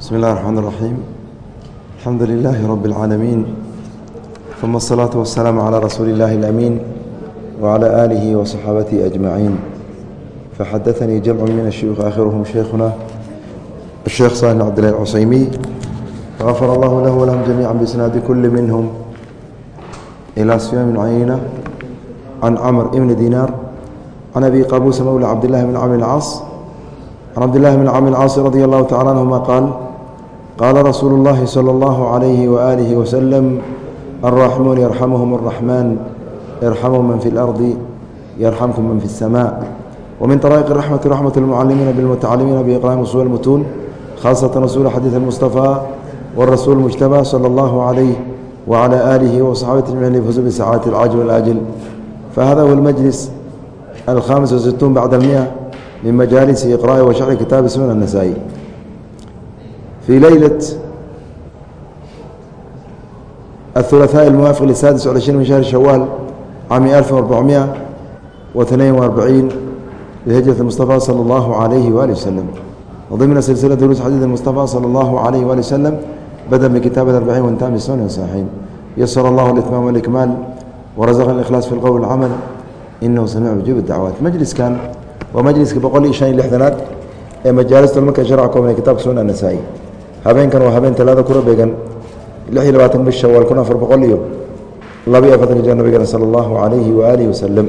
بسم الله الرحمن الرحيم الحمد لله رب العالمين ثم الصلاة والسلام على رسول الله الأمين وعلى آله وصحابته أجمعين فحدثني جمع من الشيوخ آخرهم شيخنا الشيخ صالح عبد الله العصيمي غفر الله له ولهم جميعا بإسناد كل منهم إلى سفيان بن عيينة عن عمر بن دينار عن أبي قابوس مولى عبد الله بن عمرو العاص عن عبد الله بن عمرو العاص رضي الله تعالى عنهما قال قال رسول الله صلى الله عليه وآله وسلم الراحمون يرحمهم الرحمن يرحمهم من في الأرض يرحمكم من في السماء ومن طرائق الرحمة رحمة المعلمين بالمتعلمين بإقرام أصول المتون خاصة رسول حديث المصطفى والرسول المجتبى صلى الله عليه وعلى آله وصحابته أجمعين ليفوزوا بسعادة العاجل والآجل فهذا هو المجلس الخامس والستون بعد المئة من مجالس إقراء وشرح كتاب سنن النسائي في ليلة الثلاثاء الموافق للسادس والعشرين من شهر شوال عام 1442 لهجرة المصطفى صلى الله عليه وآله وسلم وضمن سلسلة دروس حديث المصطفى صلى الله عليه وآله وسلم بدأ بكتاب الأربعين وانتهى بالسنن والصحيحين يسر الله الإتمام والإكمال ورزقنا الإخلاص في القول والعمل إنه سميع مجيب الدعوات مجلس كان ومجلسka boqol iyo شhan iyo lixdanaad ee majaalista marka sharca koobnay kitabka sunan nasaa-i habeenkan waa habeen talaada kula beegan lix iyo labaatan bish shawaal kun afar boqol iyo laba iyo afartanka jir nabigana sala allahu calayhi waaalih wasalam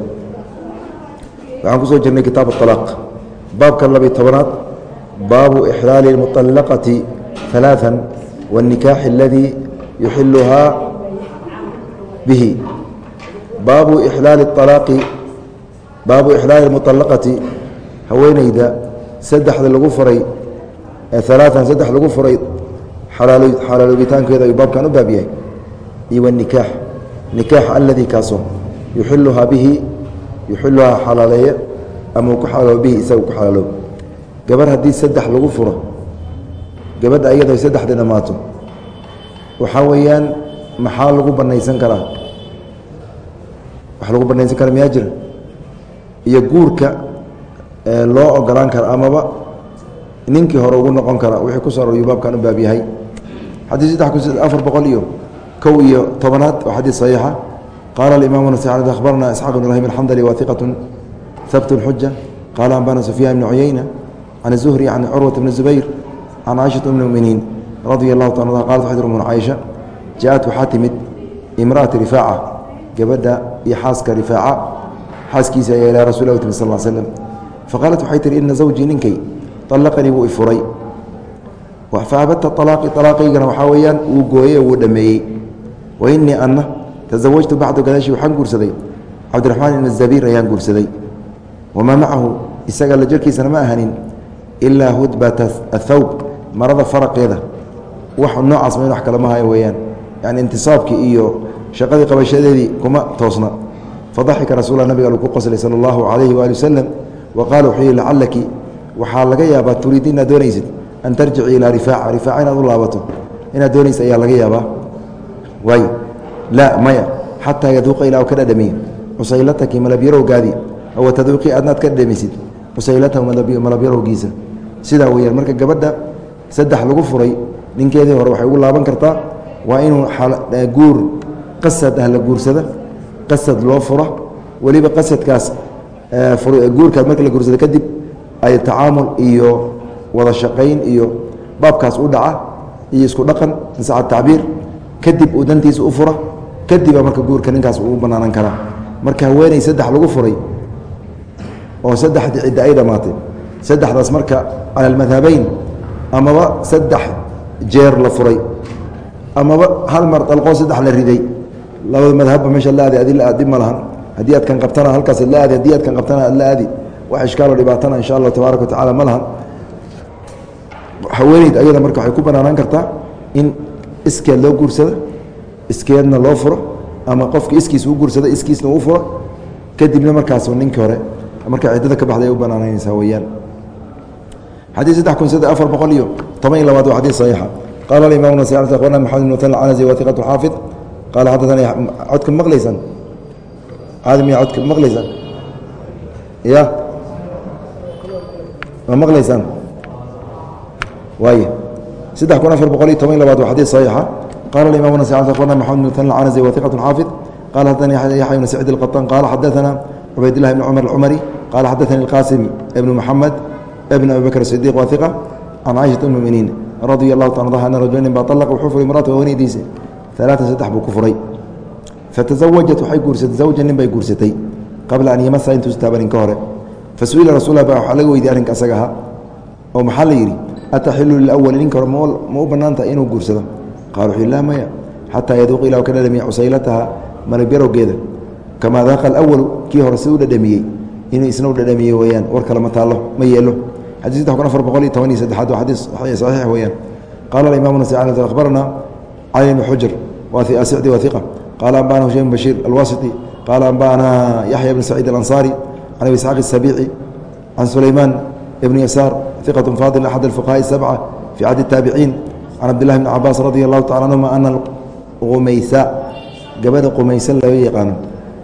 waxaan kusoo jirnay kitaab alaaq baabka labiyo tobanaad baabu ixlaali اmuطalaqati ثalaaثa wاnikaaxi اladii yuxiluhaa bihi baabu ixlaali اalaaqi baabu ixlaali muطalaqati haweeneyda saddexda lagu furay ee alaaan saddex lagu furay xalaaloobitaankeeda ayuu baabkan u baab yahay iyo wanikaax nikaax. Aladii kaasoo yuxiluhaa bihi yuxiluhaa xalaaleeye ama uu ku xalaaloob bihi isaga ku xalaaloob gabar haddii saddex lagu furo gabadha iyadoo saddexdii dhammaato waxaa weeyaan maxaa lagu banaysan karaa? Wax lagu banaysan kara miyaa jira? Iyo guurka loo ogolaan kara amaba ninkii hore ugu noqon kara wixii ku soo aroryu baabkan u baab yahay. Xadii saddex kun afar boqol iyo kow iyo tobanaad waa xadiis saxiixa. Qaala alimaam nas akhbarana isxaaq ibn ibrahim alxandali wa iqatu habt qaala ambana sufyaan ibni cuyeyna can zuhri can curwat bni zubayr can caaishata um muminiin radia allahu ta qalat waxay tirmun caaisha ja-at waxaa timid imra'ati rifaaca. Gabadha iyo xaaska rifaaca. Xaaskiisa ayaa ilaa rasul timi sal slm faqaalat waxay tihi ina zawjii ninkay allaqanii wuu ifuray faabadta alaaqi alaaqaygana waxaa weeyaan wuu gooyey oo wuu dhameeyey wa inii anna tasawajtu bacdu gadaashii waxaan guursaday cabdiraxmaan ibn zabiir ayaan guursaday wamaa macahu isaga la jirkiisana ma ahanin ilaa hudbata athawb marada faraqeeda wax noocaas ma wax kale ma hayo weeyaan yani intisaabkii iyo shaqadii qabashadeedii kuma toosna fadaxika rasuula nabiga ku qoslay sala allahu calayhi waali wasalam wa waxaa laga yaabaa turiid inaad doonaysid an tarjici ilaa rifaaca rifaaca inaad u laabato inaad doonaysid ayaa laga yaabaa. Waay laa maya. Xataa yaduuqa ilaa ka dhadhamiye cusaylataki malabyarowgaadii aw taduuqi aadnaad ka dhadhamisid cusaylatahu malabyarowgiisa. Sidaa weyaan marka gabadha saddex lagu furay ninkeedii hore waxay ugu laaban kartaa waa inuu guur qasad ah la guursada qasad loo fura weliba qasadkaas guurkaas marka la guursada kadib ay tacaamul iyo wada shaqayn iyo baabkaas u dhaca iyo isku dhaqan insaca tacbiir kadib uu dantiisa u fura kadiba marka guurka ninkaas uu banaanan karaa. Marka haweeney saddex lagu furay oo saddexdii cidda ay dhammaatay saddexdaas marka cala almadhabeyn amaba saddex jeer la furay amaba hal mar dalqoo saddex la riday. Labada madhabba meesha la aadi adi la aad dhib ma lahan. Haddii aad kan qabtana halkaas la aadi haddii aad kan qabtana la aadi wax ishkaalo dhibaatana insha allahu tabaaraka watacala ma lahan. Haweeneyd ayada marka waxay ku banaanaan kartaa in iskeed loo guursado iskeedna loo furo ama qofka iskiis u guursado iskiisna uu furo kadibna markaas ninkii hore marka ciddada ka baxday ay u banaanaynaysaa weeyaan. Xadiid saddex kun saddex afar boqol iyo toban iyo labaad waa xadiid saxiixa. Qaala alimam nasi akhbarna maxamed ibn mutan alcanasi wa iqatu xaafid qaala xaddaثani codka maqlaysaan aadamiya codka maqlaysaan ya ma maqlaysaan waay saddex kun afar boqol iyo toban iyo labaad waa xadiid saxiixa qala imam nas abarna maxamed bn tn canasi wahiqat xaafid qala xadana yaxya bn sacid اlqaطan qala xadaثana cubaydillahi bn cumar اlcumari qala xadaثani اlqasim ibn maxamed ibn abi bakr sidiq wa hiqa can caaishat muminiin radia allahu ta ana rajulin ba alaqa wuxuu furay imraata haweenaydiisa alaatan saddex buu ku furay fatazawajat waxay guursatay zawja nin bay guursatay qabla an yamasa intuusa taabanin ka hore fasu'ila rasul ba waxaa laga weydiye arrinka asaga ahaa oo maxaa la yidhi? Ataxilu lilawali ninka hore ma u bannaan tahay inuu guursado? Qala wuxuu laa maya xataa yaduuq ilah ka dhadhamiya cusaylataha malabyarogeeda kamaa daaqa alawalu kii hore si u dhadhamiyey inuu isna u dhadhamiyey weyaan war kale ma taallo ma yeelo xadii saddex kun afar boqol iyo toban iyo saddexaad waa xadiis saxiix weyaan qala imam nas akhbarana cali bn xujr asicdi wa iqa qala anbana hushaym bashiir alwasiti qala anbana yaxya bn saciid alanصari can abi isxaaq الsabici can sulaymaan ibn yasaar iqaة faadil axad اfuqahaءi sabca fi cadi الtaabiciin can cabdillahi bn cabaas radi allahu tacala anhuma ana qumaysa gabadha qumaysa loo yaqaano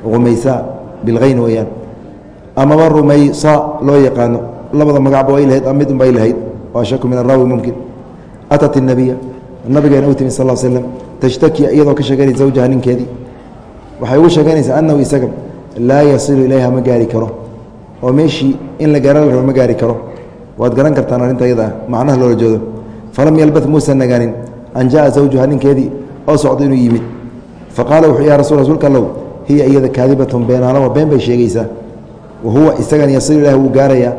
qumaysa bilhayn weyaan amaba rumaysa loo yaqaano labada magacba way lahayd mid un bay lahayd waa shaku min araawi mumkin atat الnabiya nabigeena u timi sal slm tashtaki iyadoo ka sheeganaysa zawjaha ninkeedii waxay ugu sheeganaysaa annahu isaga laa yasilu ilayha ma gaari karo oo meeshii in la gaara la rabo ma gaari karo. Waad garan kartaan arrinta iyada ah macnaha loola jeedo. Falam yalbad muusan nagaanin an jaءa zawjuha ninkeedii oo socdo inuu yimid. Faqaala wuxuu ya rasul rasuulka allow hiya iyada kaadibatun beenaalowa been bay sheegaysaa wa huwa isagan yasilu ilahi wuu gaarayaa.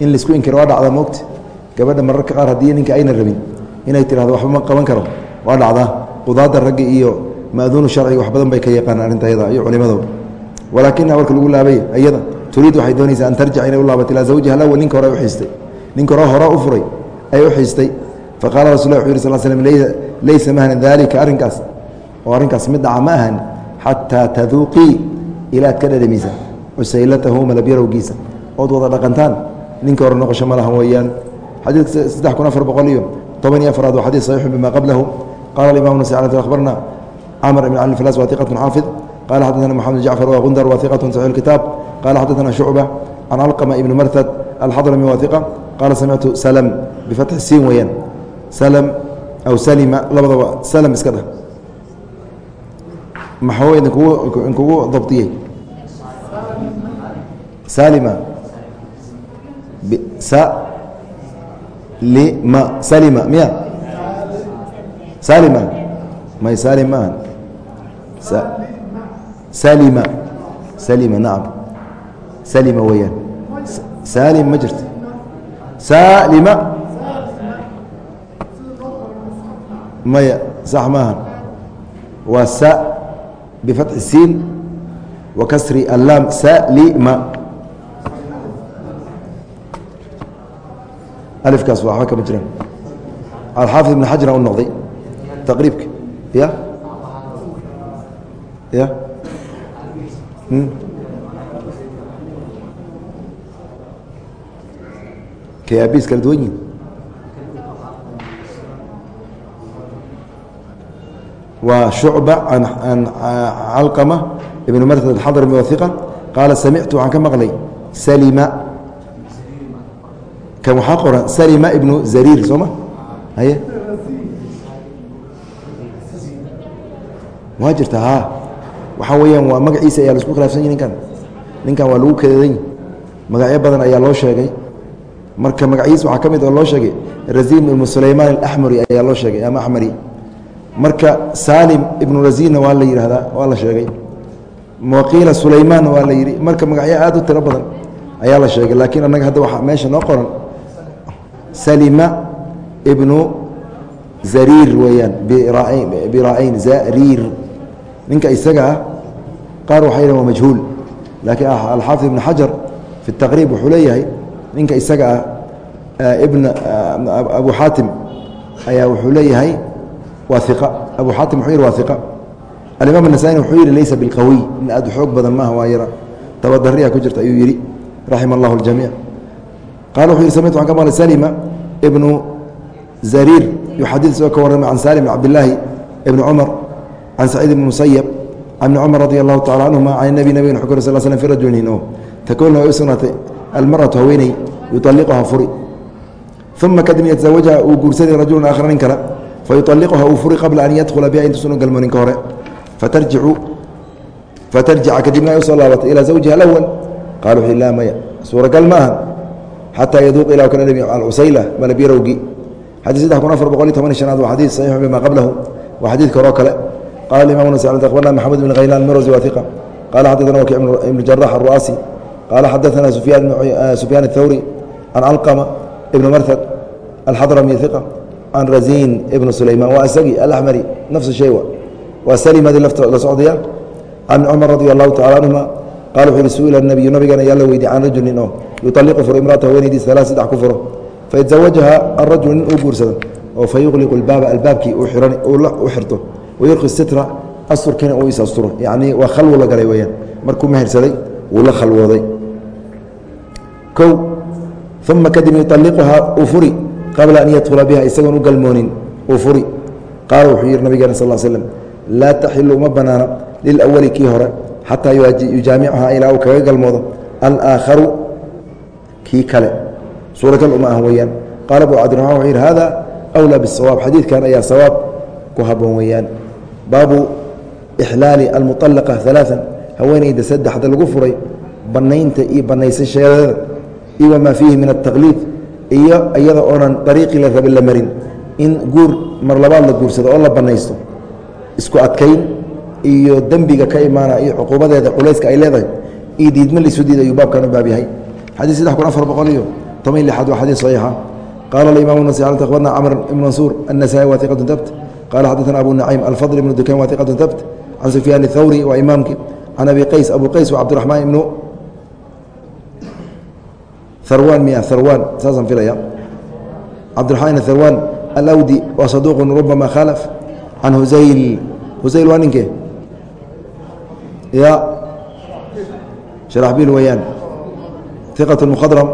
In la isku inkiro waa dhacda moogta. Gabadha mararka qaar haddii ninka ayna rabin inay tirahdo waxba ma qaban karo. Waa dhacdaa qudaada ragga iyo maaduunu sharciga wax badan bay ka yaqaanaan arrinta ayada iyo culimadooda walaakina warka lagu laabay iyada turiid waxay doonaysaa an tarjica inay u laabato ilaa zawjiha alawal ninka hore u xiistay. Ninka hore hore u furay ay u xiistay. Faqala rasul wuxu yiri sal slm laysa mahna daalika arrinkaas oo arrinkaas mid ma ahan xataa taduuqii ilaad ka dhadhamiisa cusaylatahu malabyarowgiisa ood wada dhaqantaan? Ninka hore noqosho ma lahan weeyaan. Xadiidka saddex kun afar boqol iyo toban iyo afraad waa xadiid saxiixu bima qablahu qala imam nas akhbarna camr ibn cali flas wa iqat xaafid qala xadana maxamed jacfar wa gundar wa iqat saxiix kitaab xadana shucba can alqama ibn marhad alxadrami wa iqa qala samictu slm bifatxi siin weeyaan slm aw salima labadaba slm iska dheh maxuu idinkugu inkugu dabdiyey salima lima salima miya salima may salim maaha salima salima nacam salima weeyaan salim ma jirto salima maya sax maaha waa sa bifatxi siin wa kasri allaam salima alifkaas waxba kama jiraan alxaafid ibn xajar u noqday taqriibka ya ya kayaabiis kala duwan yihiin waa shucba an calqama ibn martad alxadrami wahiqa qaala samictu waxaan ka maqlay salima. Kan waxaa qoran salima ibnu zariir soo ma? Haye? Waa jirta ha. Waxaa weeyaan waa magaciisa ayaa la isku khilaafsan yahi ninkan. Ninkan waa lagu kadeedan magacyo badan ayaa loo sheegay marka magaciisa waxaa ka mid oo loo sheegay razin ibnu sulaymaan alaxmari ayaa loo sheegay ama axmari marka salim ibnu razinna waa la yidhaahdaa waa la sheegay. Waqiila sulaymaanna waa la yidhi marka magacyo aad u tiro badan ayaa la sheegay laakiin annaga hadda waxaa meesha noo qoran. Salima ibnu zariir weeyaan biraa'ayn zariir. Ninka isaga ah qaar waxay yidhahan waa majhuul laakiin alxaafid ibn xajar fi taqriib wuxuu leeyahay ninka isaga ah ibn abu xaatim ayaa wuxuu leeyahay waa iqa abu xaatim wuxuu yidhi waa iqa alimaam النasaaئي wuxuu yidhi laysa biاlqawiy in aad xoog badan maaha waa yara tabadariya ku jirta ayuu yidhi raxima اllah اljamiiع qala wuxuu yidhi samictu waxan ka maqlay salima ibnu zariir yuxadid isagoo ka warramay can salim bn cabdillaahi ibni cumar can saciid ibn musayab can ibni cumar radi allahu tacala canhuma can nebi nabigana xu kor sal slm fi rajulin oo takuuna way u sugnaatay almaratu haweeney yuطalliquhaa furi uma kadib yataزawaجha uu guursaday rajulu aakhra nin kale fayuطaliquha uu furi qabla an yadkhula biha intuusan galmoonin ka hore fatarjicu fatarjica kadibna ay usoo laabatay ilaa zawjiha alawal qala wuxu laa maya suuragal ma aha xataa yaduuq ilah kana nebi alcusayla malabirowgi xadii saddex kun afar boqol iyo toban i shanaad waa xadiid saxiix bima qablahu waa xadiidka horoo kale qala imam nas abarna maxamed bn khaylaan mirosi waa iqa qala xadana waki ibnu jarax aru'aasi qala xadaana sufyaan اthawri can alqama ibn marhad alxadrami iqa can razin ibn sulayman waa isagii alaxmari nafsu shay waa salimadii la socdaya can cumar radi allahu tacala canhuma qala wuxu uhi su-ila nabiyu nabigan ayaa la weydiye can rajul nin oo yuطaliqu furo imraata haweenaydiis alaa saddex ku furo faيتزawaجha الrajul nin uu guursado oo fayuqliqu اbaaba albaabkii u xirto wayurqi sitra asturkiina uu is asturo yani waa khalwo la galay weyaan markuu mehersaday wuu la khalwooday o uma kadib yualiquhaa uu furi qabla an yadhula biha isagoon u galmoonin uu furi. Qaala wuxuu yidhi nabigeena sal slm laa taxilu uma bannaana lilawali kii hore xataa yujaamichaha ilaa uu kaga galmoodo alaakharu kii kale. Suuragal uma ah weyaan qaala abu cabdiraxmaan wuxuu yidhi hada wlaa bisawaab xadiidkan ayaa sawaab ku haboon weyaan baabu ixlaali almualaqa alaaa haweenayda saddexda lagu furay bannaynta iyo bannaysasheedada iyo wamaa fiihi min ataqliid iyo iyada oonan ariiqii la rabe la marin. In guur mar labaad la guursado oo la bannaysto isku adkayn iyo dembiga ka imaana iyo cuquubadeeda culayska ay leedahay iyo diidma laisu diida ayuu baabkan u baab yahay. Xadiid saddex kun afar boqol iyo toban lixaad waa xadiid saxiixa. Qaala alimaam nasi al akhbarna camr ibn mansuur? Annasaa'i waa iqatun qaala xaddaثna abu naciim alfadl ibnu dukan waa iqatun can sufyaan اthawri waa imaamkii. Can abi qays abu qays waa cabdiraxmaan ibnu harwan miya harwan saasaan filaya. Cabdiraxmaan ibn harwan alawdi waa saduuqun rubama khalaf. Can husayl husayl waa ninkee ya. Sharaxbiil weeyaan iqة mkhadrm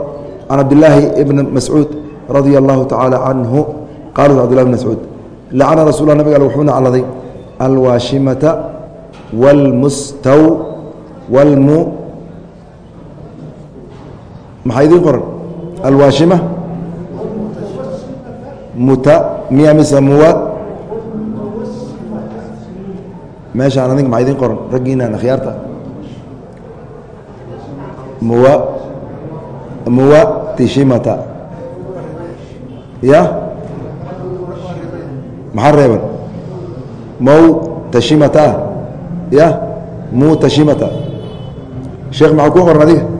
can cabdilaahi ibn mascuud radia allahu tacaala canhu qala cbdillah bn mascuud lacana rasul nabig al wuxuu nacladay alwaashimata wاlmustaw wlmu maxaa idiin qoran? Alwaashima? Muta? Miya mise muwa meeshaan adig maxaa idiin qoran? Raggiinaan akhyaarta muwa? Muwa? Tishimata. Ya? Maxaa reeban? Mow tashimata. Ya? Mu tashimata. Sheekh maxaa kuu qoran adiga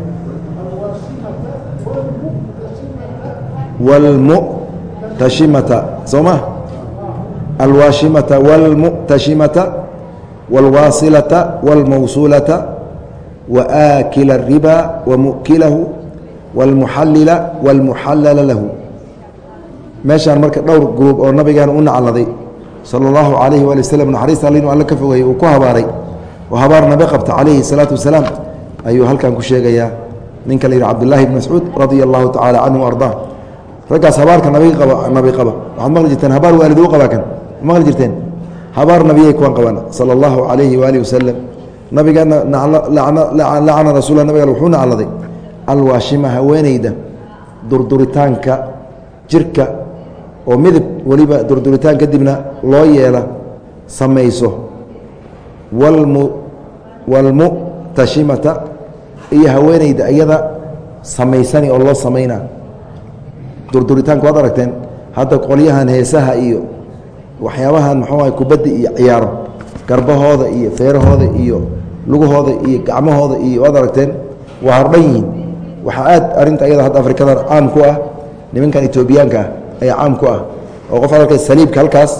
walmu'tashimata soo ma alwaashimata walmu'tashimata wاlwaasilata wاlmawsuulata waakila الriba wamukilahu wاlmuxalila wاlmuxalala lahu meeshaan marka dhowr gruub oo nabigeena u nacladay salى اllahu alayhi wali waslm naxariista all inu alle ka fogeeyey uu ku habaaray oo habaar nabi qabta calayhi الsalaatu wasalaam ayuu halkan ku sheegayaa ninka la yidhi cabdulahi bn mascuud radia allahu tacala canhu ardaa raggaas habaarka nabi qaba waxaad maqli jirteen habaar waalid u qabaa kan? Maqli jirteen? Habaar nabiyay kuwan qabaan salى اllahu alayhi waalihi wasalam nabigeena lacana rasuula nabiga wuxuu nacladay alwaashima haweeneyda durduritaanka jirka oo midib weliba durduritaan kadibna loo yeela samayso. Walmu walmu'tashimata iyo haweeneyda iyada samaysani oo loo samayna durduritaanka waad aragteen? Hadda qolyahan heesaha iyo waxyaabahan muxuuaha kubadda iyo ciyaaro garbahooda iyo feerahooda iyo lugahooda iyo gacmahooda iyo waad aragteen? Waa hordhan yihiin. Waxaa aad arinta ayada hadda afrikadan caam ku ah nimankan etoobiyaanka ah ayaa caam ku ah. Oo qof ad saliibka halkaas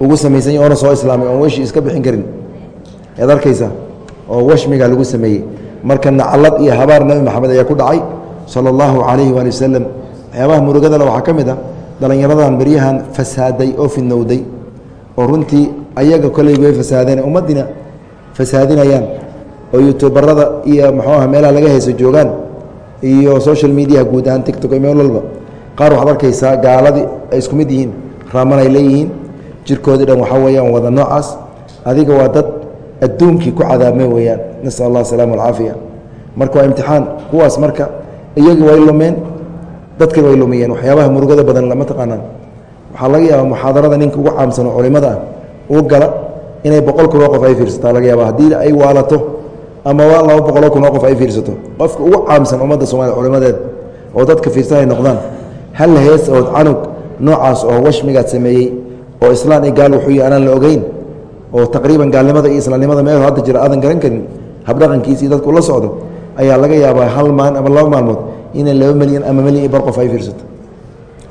ugu samaysanya oona soo islaamay oon weshii iska bixin karin. Ayaad arkaysa oo washmiga lagu sameeyey. Marka naclad iyo habaar nabi maxamed ayaa ku dhacay sala allahu calayhi waali wasalam waxyaabaha murugadale waxaa ka mid a dhallinyaradan beryahan fasaaday oo fidnowday oo runtii ayaga koley way fasaadeen ummaddiina fasaadinayaan oo youtubarada iyo muxuuaha meelaha laga hayso joogaan iyo social mediaha guud ahaan tictok iyo meel walba qaar waxaad arkaysaa gaaladii ay isku mid yihiin raaman ay leeyihiin jirkoodii dhan waxaa weeyaan wada noocaas adiga waa dad adduunkii ku cadaabmay weeyaan. Nasal allah asalama alcaafiya marka waa imtixaan kuwaas marka iyagii way lumeen dadkan way lumiyeen waxyaabaha murugada badan lama taqaanaan. Waxaa laga yaabaa muxaadarada ninka ugu caamsano culimada ah uu gala inay boqol kunoo qof ay fiirsataa. Laga yaaba haddii ay waalato ama waa laba boqoloo kunoo qof ay fiirsato. Qofka ugu caamsan ummadda soomaliya culimadeed oo dadka fiirsan ay noqdaan hal hees oo canug noocaas oo washmigaad sameeyey oo islaan iyo gaal wuxuu anaan la ogeyn oo taqriiban gaalnimada iyo islaamnimada meel hadda jira aadan garan karin habdhaqankiisa iyo dadku la socdo ayaa laga yaabaa hal maalin ama laba maalmood inay laba milyan ama milyan iyo bar qof ay fiirsato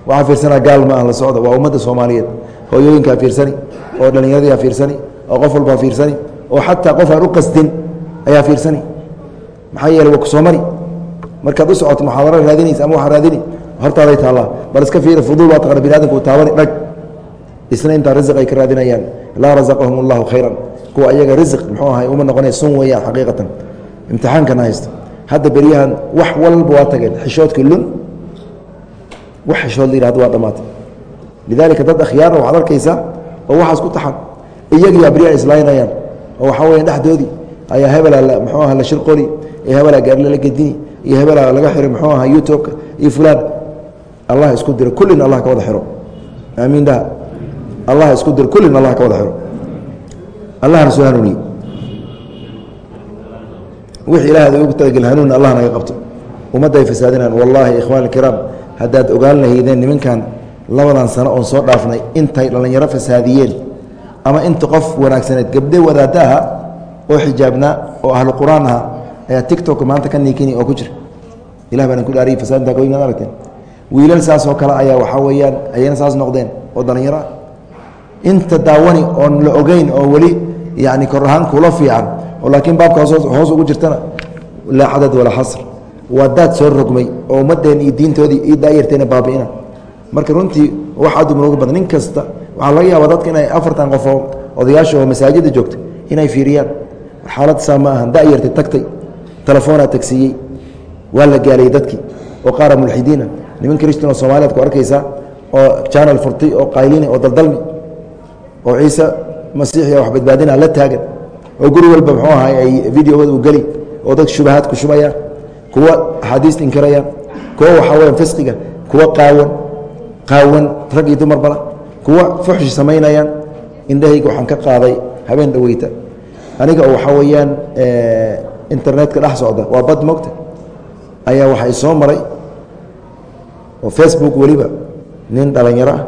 waxaa fiirsanaa gaal ma ah la socda. Waa ummadda soomaaliyeed. Hooyooyinkaa fiirsani oo dhallinyaradiiaa fiirsani oo qof walbaa fiirsani oo xataa qof aan u qasdin ayaa fiirsani. Maxaa yeeley waa ku soo mari markaad u socoto muxaadaro raadinaysa ama waxaa raadini? Hortaaday taallaa. Bal iska fiiri fuduul baa taqana bini adamku uu taabani dhag. Isna intaa risiq ay ka raadinayaan. Laa razaqahum allahu khayran. Kuwa ayaga risiq muxuu ahay uma noqonaya sun weeyaan xaqiiqatan. Imtixaankana haysto hadda beryahan wax walba waa tageen. Xishoodka lun wax xishood la yihahdo waa dhammaatay. Lidaalika dad akhyaarna waxaad arkaysaa oo waxaas ku taxan iyagiyaa beryaha islaynayaan. Oo waxaa weya dhexdoodii ayaa hebelaa muxuu aha la shirqoli iyo hebelaa gaarila la gedini iyo hebelaa laga xiri muxuu aha youtubeka iyo fulaan. Allah isku diro. Kullina allah ka wada xiro. Aamiin dhaha allah isku diro. Kullina allah ka wada xiro. Allahna soo hanuuniye wixii ilaahda ugu talagel hanuun allah naga qabto. Ummadda ay wallaahi ikhwaan alkiraam haddaad ogaan lahaydeen nimankan labadan sano oon soo dhaafnay intay dhallinyaro fasaadiyeen ama inta qof wanaagsaneed gabdhe wadaadda aha oo xijaabnaa oo ahlu qur'aan aha ayaa tictok maanta ka niikini oo ku jira. Ilah baanan ku dhaariyi fasaadintaa aragteen. Wiilal saasoo kale ayaa waxaa weeyaan ayana saas noqdeen oo dhallinyaro. Inta daawani oon la ogeyn oo weli yacni kor ahaan kula fiican oo laakiin baabka hoos ugu jirtana laa cadad walaa xasr. Waa daad soo rogmay oo ummadeen iyo diintoodii iyo daayarteena baabi'ina. Marka runtii wax aad umruga badan nin kasta waxaa laga yaabaa dadka inay afartan qof oo odayaasha oo masaajida joogta inay fiiriyaan. Xaalad saa ma ahan dayartay tagtay telefoonaa tagsiiyey waa la gaaliyey dadkii. Oo qaara mulxidiina niman kristan oo soomaliyaad ku arkaysaa oo janal furtay oo qaylina oo daldalmi oo ciise masiixiya wax badbaadina la taagan oo guri walba muxuu ahay ay videoada u geli oo dad shubahaad ku shubayaan kuwa axaadiis inkirayaan kuwa waxaa weya fisqiga kuwa qaawan qaawan rag iyo dumar bala kuwa fuxshi samaynayaan indhahayga waxaan ka qaaday habeen dhaweyta. Aniga oo waxaa weeyaan internetka dhex socda waa bad mogta ayaa waxay soo maray oo facebook weliba nin dhalinyaro ah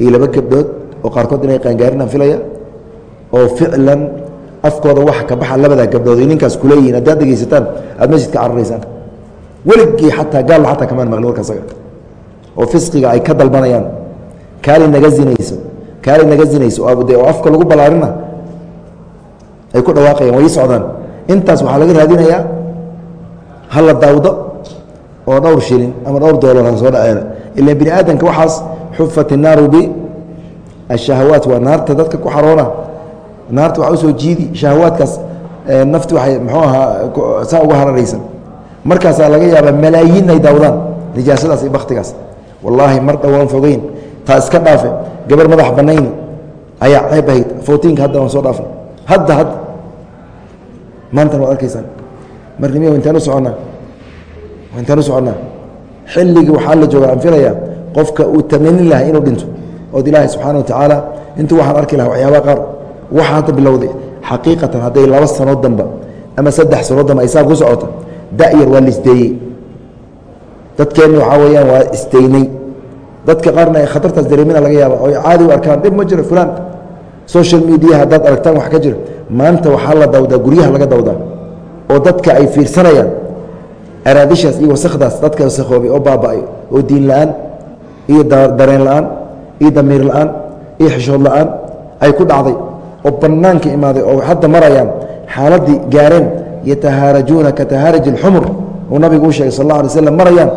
iyo laba gabdhood oo qaarkood inay qaangaarinaan filaya oo ficlan afkooda waxa ka baxa labadaa gabdhood ay ninkaas kuleeyihiin haddaad dhegeysataan aad masjidka cararaysaan. Weligii xataa gaalna xataa kamaan maqlin warka asaga. Oo fisqiga ay ka dalbanayaan. Kaali naga zinayso kaali naga zinayso de oo afka lagu ballaarina ay ku dhawaaqayaan way socdaan. Intaas waxaa laga raadinayaa hala daawdo oo dhowr shilin ama dhowr doolar soo dhaceena ila bini aadamka waxaas xufat innaaru bi ashahawaat waa naarta dadka ku xaroona naarta waxaa u soo jiidi shahawaadkaas nafti waxay muxuu ahaa saa uga hararaysan. Markaasaa laga yaabaa malaayiin ay daawdaan nijaasadaas iyo baktigaas wallaahi mar dhowaan fogeyn taa iska dhaafe gabar madax banayni ayaa ceeb ahayd footiinka hadda waan soo dhaafay hadda hadda maantana waad arkaysaan. Marnimiya intaan u soconnaa. Intaan u xilligii waxaa la jooga aan filayaa qofka uu tamanin lahay inuu dhinto ood ilaahay subxaana wa tacaala intuu waxaan arki lahaa waxyaabaha qaar waxa hadda bilowday xaqiiqatan hadday laba sanood damba ama saddex sanood damba ay saa ku socoto da'yar waa la isdeeyey. Dadkeenni waxaa weeyaan waa isdeynay dadka qaarna ay khatartaas dareemina laga yaaba oo caadi u arkaan dhib ma jiro fulaan. Social media haddaad aragtaan wax ka jiro. Maanta waxaa la dawdaa guryaha laga dawdaa oo dadka ay fiirsanayaan araadishaas iyo wasakdaas dadka wasakhoobay oo baaba'ay oo diin la'aan iyo dareen la'aan iyo damiir la'aan iyo xishood la'aan ay ku dhacday oo bannaanka imaaday oo hadda marayaan xaaladdii gaareen yatahaarajuuna ka tahaaraji اlxumur uu nabigu u sheegay sal اlla alay marayaan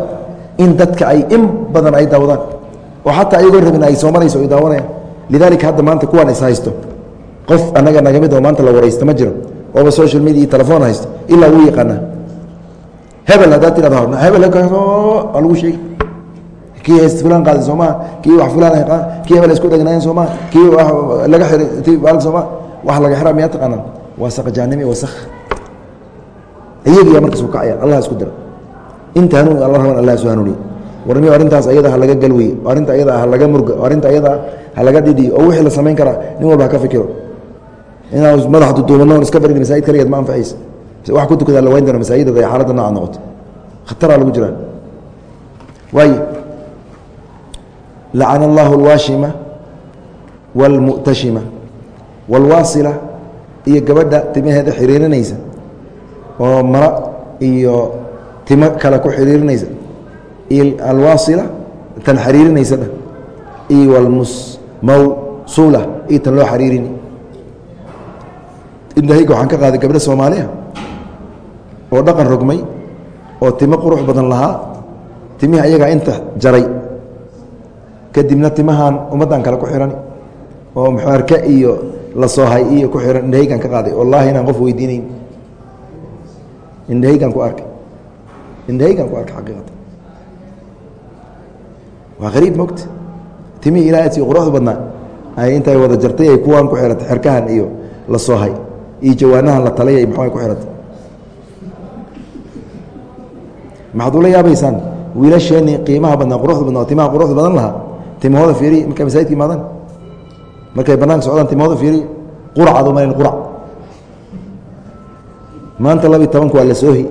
in dadka ay in badan ay daawdaan oo xataa ayagoo rabin ay soo marayso ay daawanayaan. Lidaalika hadda maanta kuwaan is qof annaga naga oo maanta la waraysta ma jiro. Ooba social media iyo telefoon haysto. Ilaa wuu yaqaanaa. Hebel haddaad tirahdo hebel lagu sheegi kii fulan qaaday soo maha kii wax fulan kii hebel isku dhegnaayeen soo maha kii laga xiray soo maha wax laga xiraa miyaa taqaanaan? Waa saqjaanimi wasakh iyagiyaa markaas u kacayaan allah isku dira inta hanuun alla raban allah isu hanuuniye warmi arrintaas ayada ha laga galwey arrinta ayada ha laga murga arrinta ayada ha laga dhidhiyo oo wixii la samayn karaa nin walba ha ka fikiro. Inaa madaxa duduubano iska fadhid masaajid kaligeed ma anfacaysa wax ku tukadaa la wayn doona masaajidada ay xaaladda nooca noqoto khataraa lagu jiraan. Waayo lacana allahu alwaashima wاlmu'tashima wاlwaasila iyo gabadha timaheeda xiriirinaysa oo mara iyo timo kale ku xiriirinaysa iyo alwaasila tan xiriirinaysada iyo walmusmawsuula iyo tan loo xiriirini indhahayga waxaan ka qaaday gabdho soomaaliya oo dhaqan rogmay oo timo qurux badan lahaa timihii ayagaa inta jaray kadibna timahan ummaddan kale ku xihan oo muxaarka iyo la soohay iyo ku xihan indhahaygaan ka qaaday. Wallaahi inaan qof weydiinayn. Indhahaygaan ku arkay. Indhahaygaan ku arkay xaqiiqatan. Waa hariib mogta timihii ilaahay si quruxda badnaa ay intay wada jartay ay kuwaan ku xihatay xerkahan iyo la soohay iyo jawaanahan la talay ay maxaa ku xihatay maxaad ula yaabaysaan? Wiilasheenii qiimaha badnaa quruxda badnaa timaha quruxda badan lahaa timahooda fiiriy markay masaajidka imaadaan? Markay banaanka socdaan timahooda fiiriy quracad umaln qurac. Maanta labi tobanku waa la soohi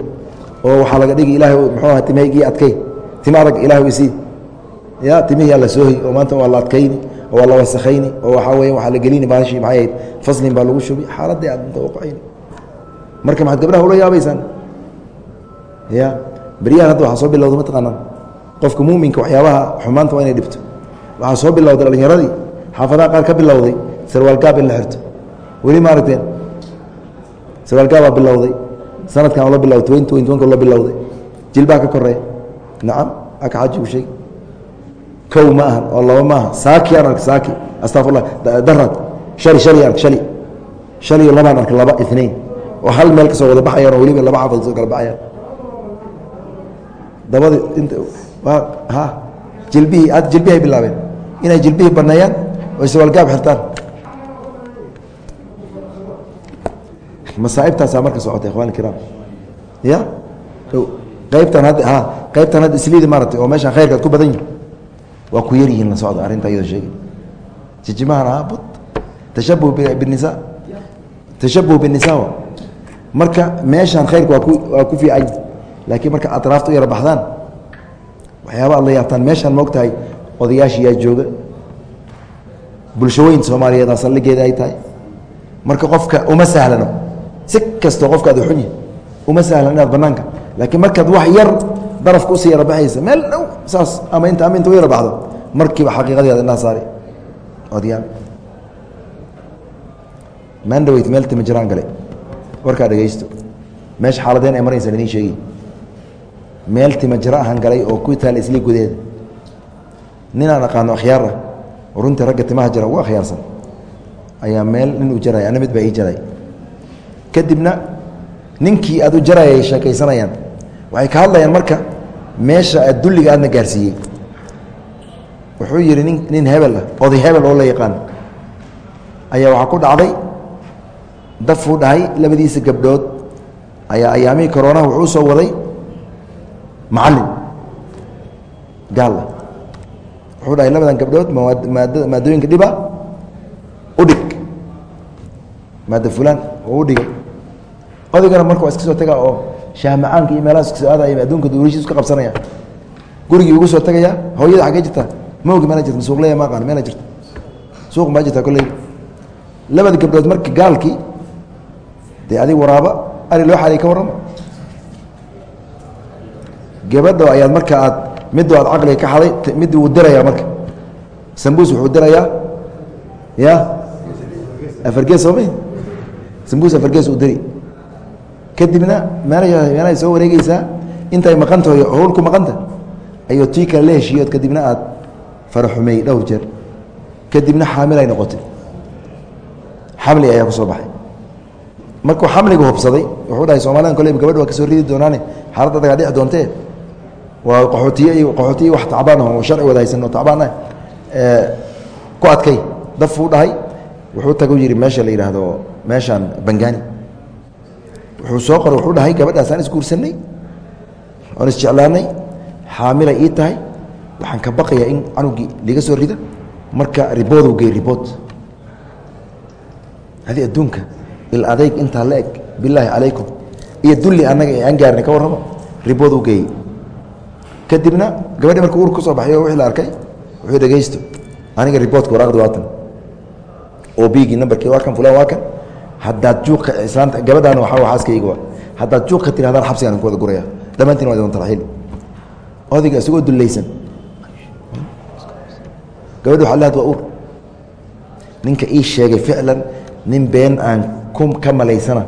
oo waxaa laga dhigi ilahay muxuu aha timahaygii adkay. Tima adag ilaah isii ya timihii aa la soohi oo maanta waa la adkayni oo waa la wasakhayni oo waxaa weya waxaa la gelini baashii maxay ahayd faslin baa lagu shubi. Xaaladii aad inta uqacayni marka maxaad gabdhaha ula yaabaysaan? Ya beryahan hadda waxaa soo bilowda mataqaanaa qofka muuminka waxyaabaha xumaanta waa inay dhibto waxaa soo bilowday dhalinyaradii xaafadaha qaar ka bilowday sarwaalgaab in la xirto. Weli ma aragteen sarwaalgaabaa bilowday. Sanadkan oo la bilowday twenty twenty one ka la bilowday. Jilbaa ka koreeya nacam aka xaji u sheeg kow ma ahan oo laba ma aha saaki aan ark saaki. Astafurlah darad shali shali ark shali. Shali iyo labaan ark laba inain oo hal meel ka soo wada baxayaan oo weliba laba xaafad soo kala baxayaan. Dabadi int ha? Jilbihii ad jilbihay bilaabeen inay jilbihii baneeyaan oo iswaalgaab xirtaan. Masaaibtaasaa marka socota ikhwan kiraam ya? Qaybtan hadda ha qaybtan hadda isliidi maaratay oo meeshaan khayrkaad ku badan yihiin waa ku yar yihiin la socda arrinta iyadoo sheegi jijimahan aha bud tashabuh binisa tashabuh binisa marka meeshaan khayrka waa ku waa ku fiican. Laakiin marka atraafta u yara baxdaan waxyaaba la yaabtaan meeshaan ma og tahay odayaashii yaa jooga? Bulshaweyn soomaaliyeed saldhigeeda ay tahay. Marka qofka uma sahlano. Si kastoo qofka ad xunyi uma sahlan inaad banaanka laakiin markaad wax yar darafka u sii yara baxaysa meel dhow saas ama inta ama inta u yara baxdo markiiba xaqiiqadii ad indhaha saari. Odyaan maandhaweyt meel tima jiraan gale warkaa dhegaysto meesha xaaladeen ay maraysa idiin sheegi. Meel tima jiro ahan galay oo ku taala isli gudeeda ninaan aqaano akhyaar ah runtii ragga timaha jira ugu akhyaarsan ayaa meel nin u jaraya ana mid baa ii jaray. Kadibna ninkii aad u jaraya ay sheekaysanayaan. Waxay ka hadlayaan marka meesha aad dulliga aadna gaarsiiyey. Wuxuu yidhi nin nin hebel ah oday hebel oo la yaqaan. Ayaa waxaa ku dhacday dafuu dhahay labadiisa gabdhood. Ayaa ayaamihii koronaha wuxuu soo waday macallin gaalla wuxuu dhahay labadan gabdhood maad maadooyinka dhiba u dhig. Maada fulaan oo u dhigay. Odaygana marka waa iska soo tagaa oo shaahmacaanka iyo meelahaas iska soo aadaya adduunka duulashiis ka qabsanaya. Gurigii ugu soo tagaya hooyada xaggee jirta ma ogi meela jirta suuqleya ma aqaan meela jirta. Suuq maa jirta kolley labada gabdhood marka gaalkii dee adig waraaba ari loo xalay ka warrama. Gabadho ayaad marka aad middo aad caqliga ka xaday mid wuu dirayaa marka. Sambuus wuxuu dirayaa ya? Afargees sooma sambuus afargees uu diri. Kadibna meel meelahay soo wareegeysaa intay maqantaho howl ku maqanta ayuu tii la heshiiyood kadibna aad faraxumeey dhowr jeer. Kadibna xaamil ay noqotay. Xamli ayaa ku baxay. Markuu xamliga hubsaday wuxuu dhahay soomalidan koleyba gabadh waa ka ridi doonaane? Xaalad adagaa dhici doontee waa qaxootiye iyo qaxootiye wax tacbaan oo sharci wada haysan oo tacbaan ah ku adkay. Dafuu dhahay wuxuu tagu yidhi meesha la yidhaahdo meeshaan bangani wuxuu soo qoray wuxuu dhahay gabadhaasaan isguursanay oon isjeclaanay xaamilay ii tahay waxaan ka baqayaa in canugii liga soo rida marka riboodu gey ribood. Adi adduunka il adayg intaa la eg bilaahi calaykum iyo dulli annaga aan gaarnay ka warramo ribood u geeyey kadibna gabadhi markuu urka ku soo baxay wixii la arkay wuxuu dhegaysto. Aniga riboodka waraaqdi waatan oo biigii nambarkii waa fulan waa haddaad juuqa islaanta gabadhaana waxaa xaaskayga waa haddaad juuq ka tirahdaan xabsigaan ku guraya. Dhammaantiin waa idin tarxiil isagoo dullaysan gabadhi waxa lehed waa ur ninka ii sheegay ficlan nin been aan ku ka malaysana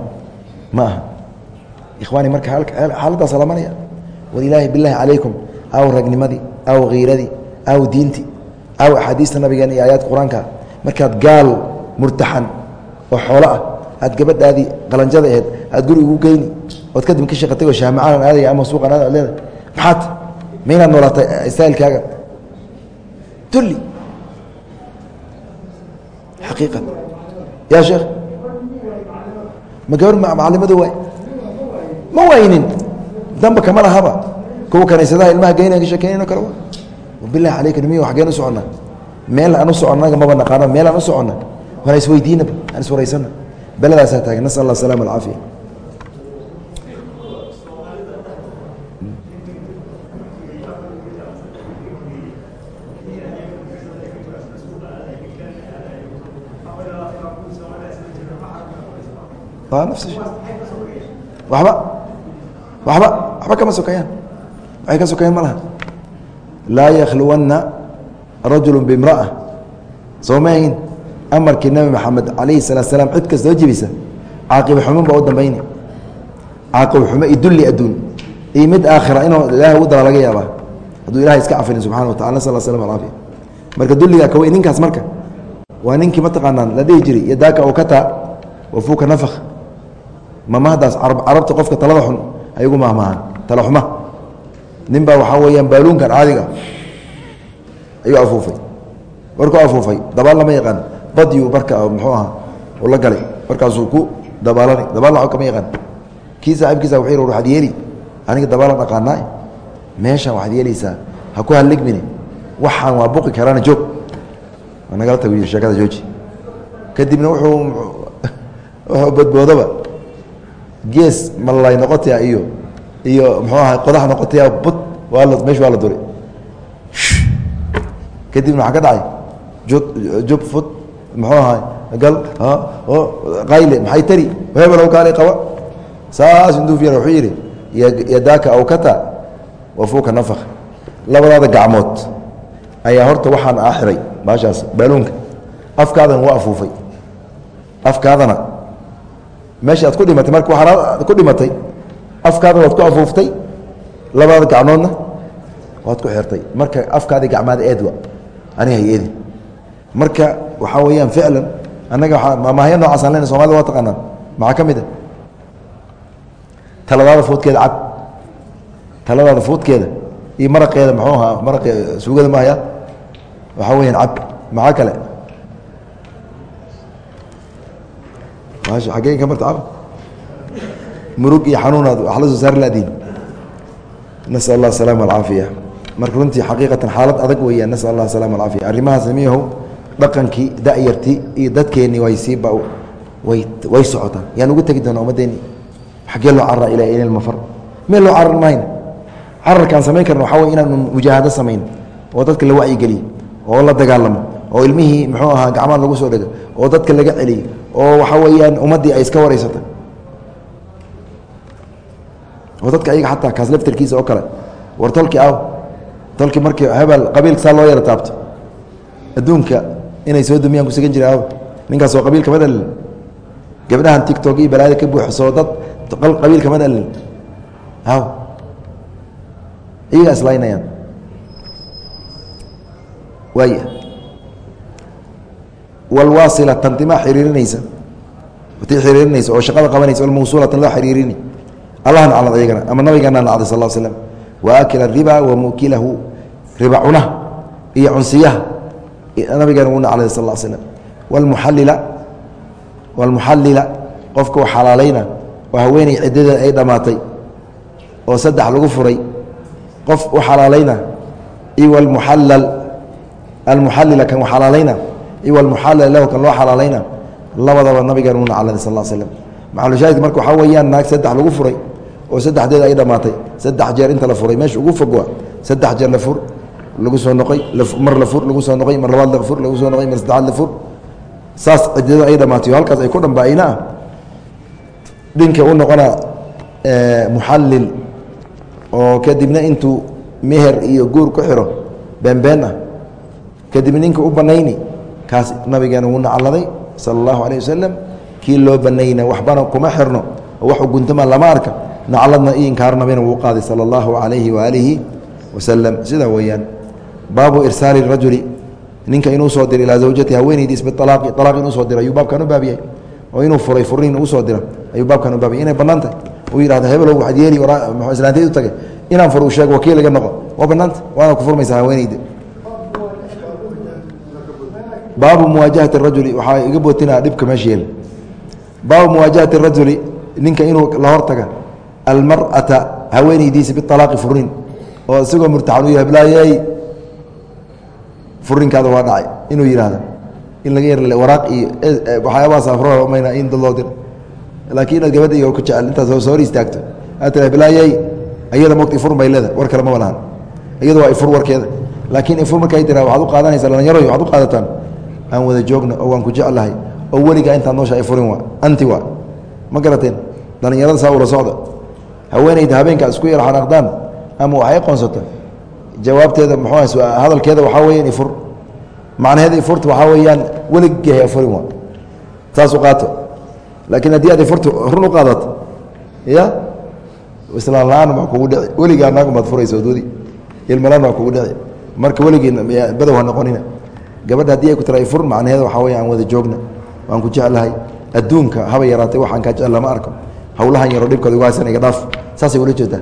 ma aha. Ikhwaani marka xaaladdaasa lamanaya war ilaahi bilaahi calaykum aw ragnimadii aw khiiradii aw diintii aw axaadiista nabigeen iyo aayaadka qur'aanka. Markaad gaal murtaxan oo xoolo ah aad gabadhaadii qalanjada aheed aad guri ugu geyni ood kadib ka shaqatay oo shaamacaan aadaya ama suuqan aad leedahay maxaad ma inaad noolaatay stailkaaga dulli xaqiiqat yaa sheekh ma gabar macalimadu waay ma waynin. Damba kama lahaba kuwa kaniisadaha ilmaha geyna sheekeynayno kale bilahi calayka nimiy xageen u soconnaa. Meel aan u soconna naga maba naqaano meel aan u soconna wana isweydiinaba aan iswaraysana. Beledaasaa taagan. Nasal allah asalama alcaafiya waba waba waxba kama sokeeyaan waxay ka sokeeyaan ma laha laa yakhluwanna rajulu bimra'a soo mahayn amarkii nebi maxamed calayhi salatu salaam cid kastoo jebisa caaqiba xuman baa u dambayni caaqiba xumo iyo dulli adduun iyo mid aakhira inuu ilaahay ugu dara laga yaabaa hadduu ilahay iska cafinin subxana wa tacala nasal slam alcaafiya marka dulligaa kawe ninkaas marka waa ninkii mataqaanaan la dhihi jiray iyo daaka oo ka taa wafuuka nafakh. Mamahdaas carabta qofka talada xun ayagu mahmahaan tala xuma nin baa waxaa weeyaan baaluunkan caadiga ayuu afuufay. Markuu afuufay dabaal lama yaqaan. Badyu marka muxuu ahaa u la galay. Markaasuu ku dabaalani dabaal kama yaqaan. Kii saaxiibkiisa wuxuu yidhi waxaad yeeli. Aniga dabaalan aqaanaa meeshan waxaad yeelaysaa. Ha ku halligmini waxaan waa buqi karaana joog. Nagala tago sheekada jooji. Kadibna wuxuu wuxuu badboodaba gees malay noqotaya iyo iyo muxuu ahaa qodax noqotaya bud waa la meesha waa la duray. Kadibna waxaa ka dhacay jud jub fud muxuu ahaa gal qayle maxay tari? Hebel kaali qaba saas induu fiir wuxuu yidhi yadaaka awkata wafuuka nafak labadaada gacmood ayaa horta waxaan aaxiray baashaas baaluunka afkaadana waa afuufay. Afkaadana meesha aad ku dhimatay marka waxaad ku dhimatay afkaadana waad ku afuuftay labadaada gacmoodna waad ku xirtay. Marka afkaadii gacmaada eedwa aniga hay eedi marka waxaa weeyaan ficlan annaga maamahya noocaasaan lena somalida waa taqaanaan. Maxaa ka mid a taladaada foodkeeda cad. Taladaada foodkeeda iyo maraqeeda muxuu ahaa maraqe suugada mahaya waxaa weyaan cab maxaa kale? Ageen ka marta cab murug iyo xanuunaad wax la soo saari laadiin nasal allah asalama alcaafiya marka runtii xaqiiqatan xaalad adag weeyaan nasal allah asalama alcaafiya arrimahaas miyahow dhaqankii da'yartii iyo dadkeennii way siiba way way socotaan. Yaan ugu tegi doona ummaddeeni? Xaggee loo carara ilaa ila mafar meel loo carar mahayn cararkaan samayn karna waxaa wey inaanu mujaahado samayn oo dadka la wacyigeliyo oo la dagaalamo oo ilmihii muxuu ahaa gacmaha lagu soo dhego oo dadka laga celiyo oo waxaa weeyaan ummaddii ay iska wareysata oo dadka ayaga xataa kaas laftarkiisa oo kale war tolki aw tolki markii hebel qabiilka saa loo yara taabto. Adduunka inay soo dumiyaan kusugan jira aw ninkaas oo qabiil kama dhalin gabdhahan tictok iyo balaada ka buuxsoo dad qabiil kama dhalin aw iyagaa islaynayaan. Waaya walwaasila tantimaa xiriirinaysa tii xiriirinaysa oo shaqada qabanaysa almawsuulatan loo xiriirini allah naclad ayagana ama nabigeena nacday sal slam wa akila riba wa mukilahu riba cunaha iyo cunsiyaha nabigeena uu naclay sal slam wlmuxallila walmuxallila qofka u xalaalayna oo haweeney ciddadeeda ay dhammaatay oo saddex lagu furay qof u xalaalayna almuxallal almuxallila kan xalaalayna iw almuxallal lahu kan loo xalaalayna labadaba nabigeena u nacladay sal slm maxalushaahidka marka waxaa weeyaan naag saddex lagu furay oo saddexdeeda ay dhammaatay. Saddex jeer inta la furay meesha ugu fog waa saddex jeer la fur lagu soo noqoy mar la fur lagu soo noqoy mar labaad la fur lagu soo noqoy mar saddexaad la fur. Saas ciddada ay dhammaatay halkaas ay ku dhambaaina dhinka u noqona muxallil oo kadibna intuu meher iyo guur ku xiro beenbeen ah. Kadib ninka u banayni kaas nabigeena wuu nacladay sala allahu alayh wasalam kii loo banayna waxbana kuma xirno oo waxu guntama lama arka nacladna iyo inkaarnabina wuu qaaday sala allahu calayhi waaalihi wasalam sidaa weeyaan baabu irsaali rajuli ninka inuu soo diro ilaa zawjati haweenaydiis bialaaqi alaaq inuu soo diro ayuu baabkan u baab yahay oo inuu furay furiin uu soo diro ayuu baabkan u baab yahy inay bannaan tahay uu yidhahdo hebelow waxaad yeeli islaanteed u tagay. Inaan fur uu sheego wakiil laga noqo. Waa bannaanta waana ku furmaysaa haweenayda. Baabu muwaajahati rajuli waxaa iga bootinaa dhibka meesha yeel baabu muwaajahati rajuli ninka inuu la hortaga almar'ata haweenaydiisa bialaaqi furiin oo isagoo murtaxan u yahay blaayey furinkaada waa dhacay inuu yidhaahdo. In laga yar waraaq iyo waxyaabaha saafro mayna in dad diro laakiin inaad gabadha ku jecel intaas soo hor istaagto. Aad tira blaayey ayada mogta ifur bay leeda war kale ma walahan. Iyada waa ifur warkeeda. Laakiin ifur markay tiraa waxaad u qaadanaysaa dhallinyaroy waxaad u qaadataan. Aan wada joogno oo waan ku jeclahay oo weligaa intaad noosha ay furin waa anti waa. Ma garateen? Dhallinyarada saa ula socda haweenayda habeenka isku yar xanaaqdaan ama waxay qoonsato? Jawaabteeda muxuu hadalkeeda waxaa weeyaan ifur. Macnaheeda ifurta waxaa weeyaan weligeehay afurin waa. Saas u qaato. Laakiin haddii aad ifurta run u qaadato ya? Islaan la'aan waa kugu dhici. Weligaa naagu baad furaysa odoodi ilmalaan waa kugu dhici. Marka weligeena badow ha noqonina. Gabadha haddii ay ku tira ifur macnaheeda waxaa weya aan wada joogna. Waan ku jeclahay. Adduunka haba yaraatay waxaan kaa jecel lama arko hawlahan yaro dhibkooda uga haysan iga dhaaf. Saasay ula jeedaa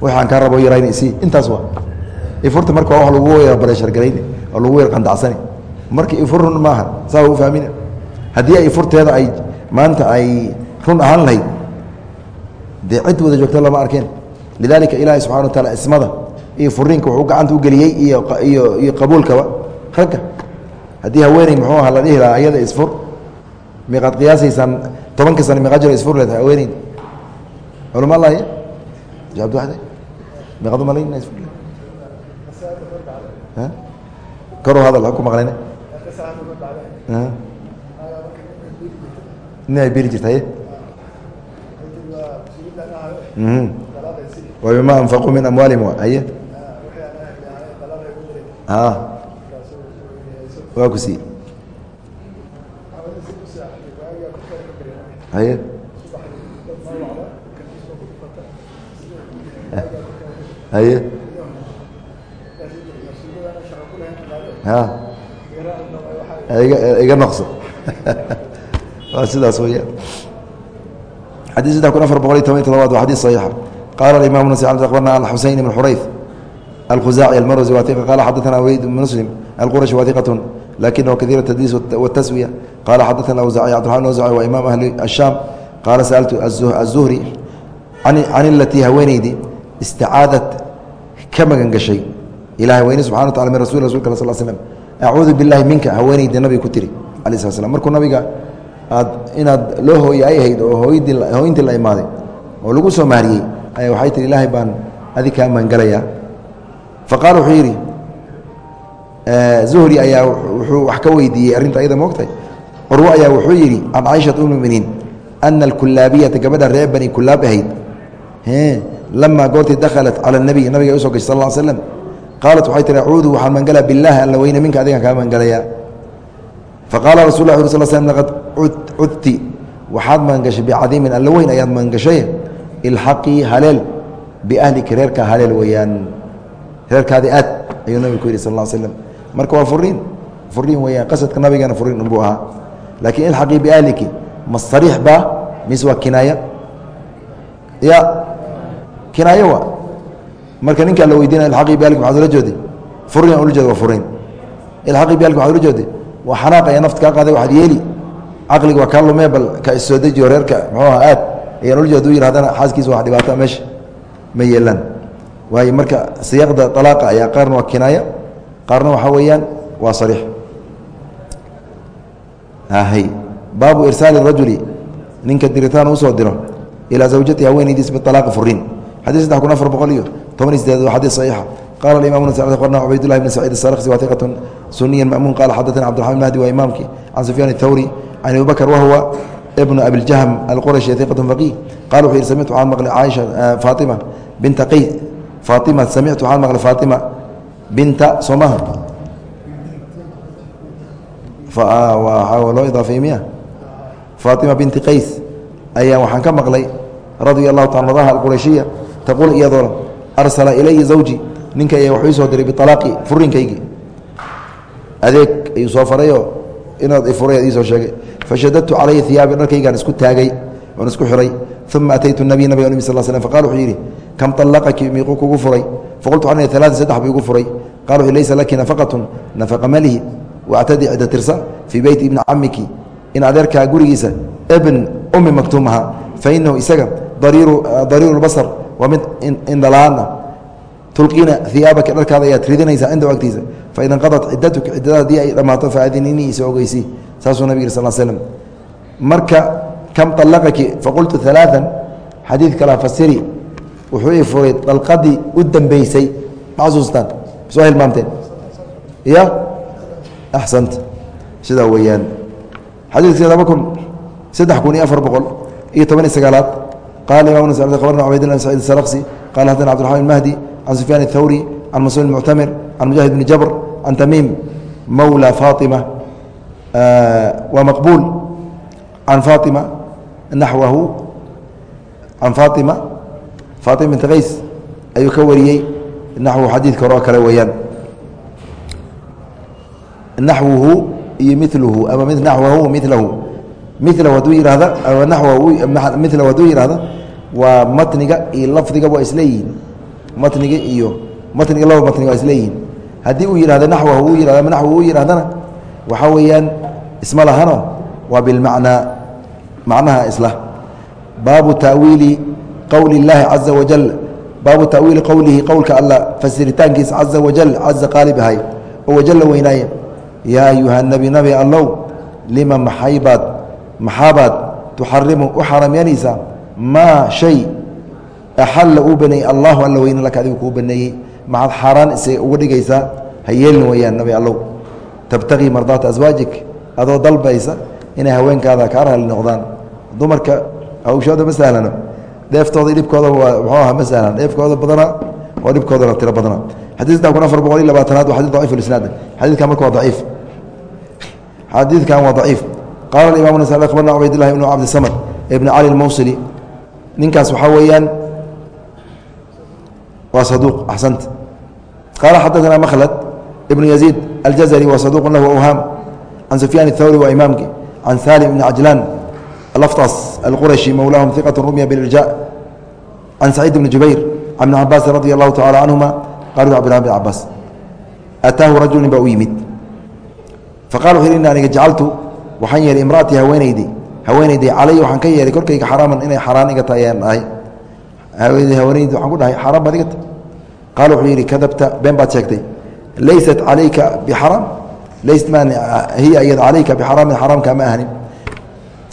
waxaan kaa rabo yarayna isii. Intaas waa. Ifurta marka waa wa lagu yar bareeshargarayni oo lagu yar qandacsani. Marka ifur run maaha saa u fahmina haddii ay ifurteeda ay maanta ay run ahaan lahayd dee cid wada joogta lama arkeen. Lidaalika ilaahi subxana wa taala ismada iyo furiinka wuxuu gacanta u geliyey iyo iyo qabuulkaba ragga haddii haweeney muxuu aha la dhihi lahaa ayada isfur miqaad qiyaasaysaan tobanka sano miqaa jiro isfur leedahay haweeney culama allahy abdiwaxde miqaad umalayna isfur koro hadal ku maqlayne. Nin ay biri jirta haye wa bima anfaquu min amwaalihim haye waa ku sii. Haye haye iga noqso. Waa sidaas weyaan xadii saddex kun afar boqol iyo toban iy todobaad waa xadii صaxiixa qaala aimam nas akbarna alxuseyn ibn xurayf alkhuzaaci almarwsi waiqa qaala xadaana weyd muslim alqurashi waiqatun lakinahu kahiir tadliis wataswiya qaala xadaana awzaci cabdiraman awzaci waa imaam ahli ashaam qaala saaltu azuhri can ilati haweeneydi isticaadad ka magan gashay. Ilahay weyne subxana wataala min rasul rasulka sl slm acuudu billahi minka haweenaydii nabiga ku tiri ala sla slam markuu nabiga aad inaad loo hooye ay ahayd oo hooyintii la imaaday oo lagu soo mahariyey ayaa waxay tihi ilaahay baan adi kaa mahangalayaa faqaala wuxuu yidhi zuhri ayaa wuxuu wax ka weydiiyey arrinta ayada moogtay. Curwo ayaa wuxuu yidhi can caishata ummuminiin ana alkullaabiyata gabadha reer bani kullaab ahayd lamaa goortii dakhalat cala اnabiy nabiga u soo gashay sal ll slam qaalat waxay tihi acuudu waxaan mangalaa bilaahi alla weyne minka adigan kaa mangalayaa faqaala rasul ur sl slm laqad cudti waxaad maangashay bicadiimin alla weyn ayaad maangashay ilxaqii haleel biahlika reerka haleel weeyaan reerkaadi aad ayuu nabiga ku yidhi sal ll slm marka waa furiin furiin weeyaan qasadka nabigana furiin unbuu ahaa laakiin ilxaqii biahliki ma sariix baa mise waa kinaaya ya kinaayo waa marka ninkaa la weydiinaya ilxaqii biahlik maxaad ula jeeday furiin ula jeeda waa furiin. Ilxaqii biahlik maxaad ula jeeday waa xanaaq ayaa nafta kaa qaaday waxaad yeeli. Caqliga waa kaa lumee bal ka issoo reerka muxuu aha aad ayaan ula jeeda u yidhahdana xaaskiisa wax dhibaata meesha ma yeelaan. Waayo marka siyaaqda alaaqa ayaa qaarna waa kinaaya qaarna waxaa weeyaan waa sariix. Hay baabu irsaali rajuli ninka diritaan u soo diro ilaa zawjati haweenaydiis bialaaqi furin xadii binti qays ayaa waxaan ka maqlay radia allahu taala adaha alqurashiya taquul iyadoona arsala ilaya zawji ninka ayaa waxuu isoo diray bialaaqi furinkaygi adeeg ayuu soo farayoo inaad ifuray ad iisoo sheegay. Fashadadtu calaya hiyaabi dharkaygaan isku taagay oon isku xiray. Uma ataytu nabiy nabig nbi sal slm faqala wuxuu yidhi kam allaqaki miiquu kugu furay. Faqultu an alaaa saddex buu igu furay. Qala wuxu laysa laki nafaqatun nafaqa malihi wactadi cidda tirsa fii beyti ibni camiki in adeerkaa gurigiisa bn umi maktuum ahaa fainahu isaga dariiru basar waa mid indhala-aana tulqiina iyaabaka dharkaada ayaad ridinaysaa cindahu agtiisa fain inqadat ciddatuka ciddada haddii ay dhammaato faadinini isa ogeysi. Saasuu nabig sal slm marka kam allaqaki faqultu alaaan xadiid kala fasiri. Wuxuu furay dalqadii u dambeysay ma soo hilmaamteen. Ya axsanta. Sidaa weeyaan. Xadiidka saddex kun iyo afar boqol iyo toban iyo sagaalaad qala imam abarna cubaydillah sacid sarksi qala hadana cbdiraxman mahdi can sufyaan اthawri can mascuud muctamir can mujaahid bni jabr can tamiim mawla fatima waa maqbuul can fatima naxwahu can fatima fatima binti qays ayuu ka wariyey naxwu xadiidka hore oo kale weeyaan naxwuhu iyo miluhu ama naxwahu milahu milahu hadduu yihahda milahu hadduu yihahda waa matniga iyo lafdigaba waa isleeyihiin matniga iyo matniga laba matniga waa isleeyihiin haddii uu yihahdo naxwahu u yihahdo ama naxwahu u yihahdana waxaa weeyaan isma lahano waa bilmacnaa macnaha isla. Baabu taawiili qowli اllaahi caza wajal baabu taawiili qowlihi qowlka alla fasiritaankiisa caza wajal caza qaalib ahay oo wajalla weynaaye. Yaa ayuha nebi nabi allow lima maxaybaad maxaabaad tuxarimu u xaramyanaysaa maa shay axalla uu baneeyey allahu alla weyne laka adigu kuu baneeyey. Maxaad xaaraan isa uga dhigaysaa ha yeelin weyaan nabi allow. Tabtagii mardaata aswaajik adoo dalbaysa inay haweenkaada kaa raali noqdaan. Dumarka hawshooda ma sahlano dheeftooda i dhibkooda muxuu aha ma sahlan dheefkooda badana oo dhibkoodana tiro badana. Xadii kun afar boqol iyo labaatanaad waa xadii daciif isnaad. Xadiidkan marka waa daciif. Xadiidkan waa daciif qaala imam bana cubaydillahi ibnu cabdisamad ibn cali mawsili ninkaas waxaa weeyaan waa saduuq axsanta qaala xadaثana makhlad ibnu yaziid aljazari wa saduuq lahu awhaam can sufyaan اthawri waa imaamki can salim ibn cajlaan alaftas alqurashi mowlaahum iqat rumya bilirjaa can saciid ibni jubayr can bni cabaasi radi allahu tacala canhuma qalu cabdillah bn cabaas ataahu rajul nin baa u yimid faqala wuxu aniga jacaltu waxaan yeelay imraatii haweenaydii haweenaydii calaya waxaan ka yeelay korkayga xaraaman inay xaraan iga tahay ayaan dhahay haweenaydi waxaan ku dhahay xaaraan baad iga tahay qaala wuxuu yidhi kadabta been baad sheegtay. Laysat calayka bixaraam laysat maan hiya iyad calayka bixaraamin xaraamka ma ahanin.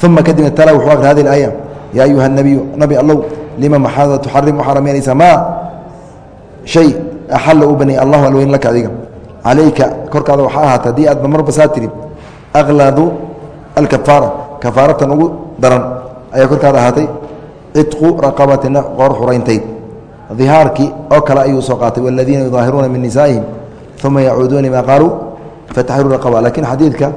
Uma kadibna tala wuxuu aqri hadi aaya yaa ayuha nabiyu nabi allow lima maxaada tuxarim u xarameynaysaa maa shay axalla u banay allahu alweyn laka adiga. Calayka korkaada waxaa ahaata haddii aadba marba saa tirid akladu alkafaara kafaaratan ugu daran ayaa korkaada ahaatay cidqu raqabatina qoor xurayntayd dihaarkii oo kale ayuu soo qaatay waladiina yudaahiruuna min nisaa'ihim uma yacuuduuna lima qaaluu fataxiru raqaba lakiin xadiidka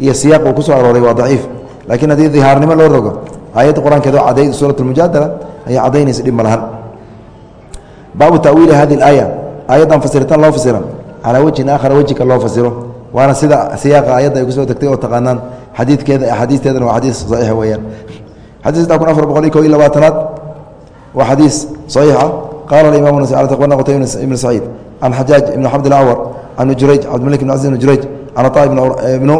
iyo siyaaq uu ku soo arooray waa daciif laakiin haddii dihaarnimo loo rogo aayadda qur'aankeed oo cadayd suurat lmujaadala ayaa cadaynaysa dhib ma baabu tawiili hadi اaaya aayaddan fasiritaan loo fasira calaa wejhin aakhara wejika loo fasiro waana sida siyaaqa aayadda ay ku soo degtay oo taqaanaan xadiidkeeda axaadiisteedana waa xadiis saxiixa weeyaan. Xadis saddex kun afar boqol iyo ko iyo labaatanaad waa xadiis saxiixa qaala imam qbana qutay ibn saciid can xajaaj ibn xamd alawar can jurayj cabdimalik ibn caziz ibn jurayj can ataa ibnu